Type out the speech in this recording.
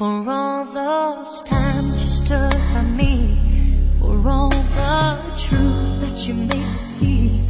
For all those times you stood by me, for all the truth that you made me see.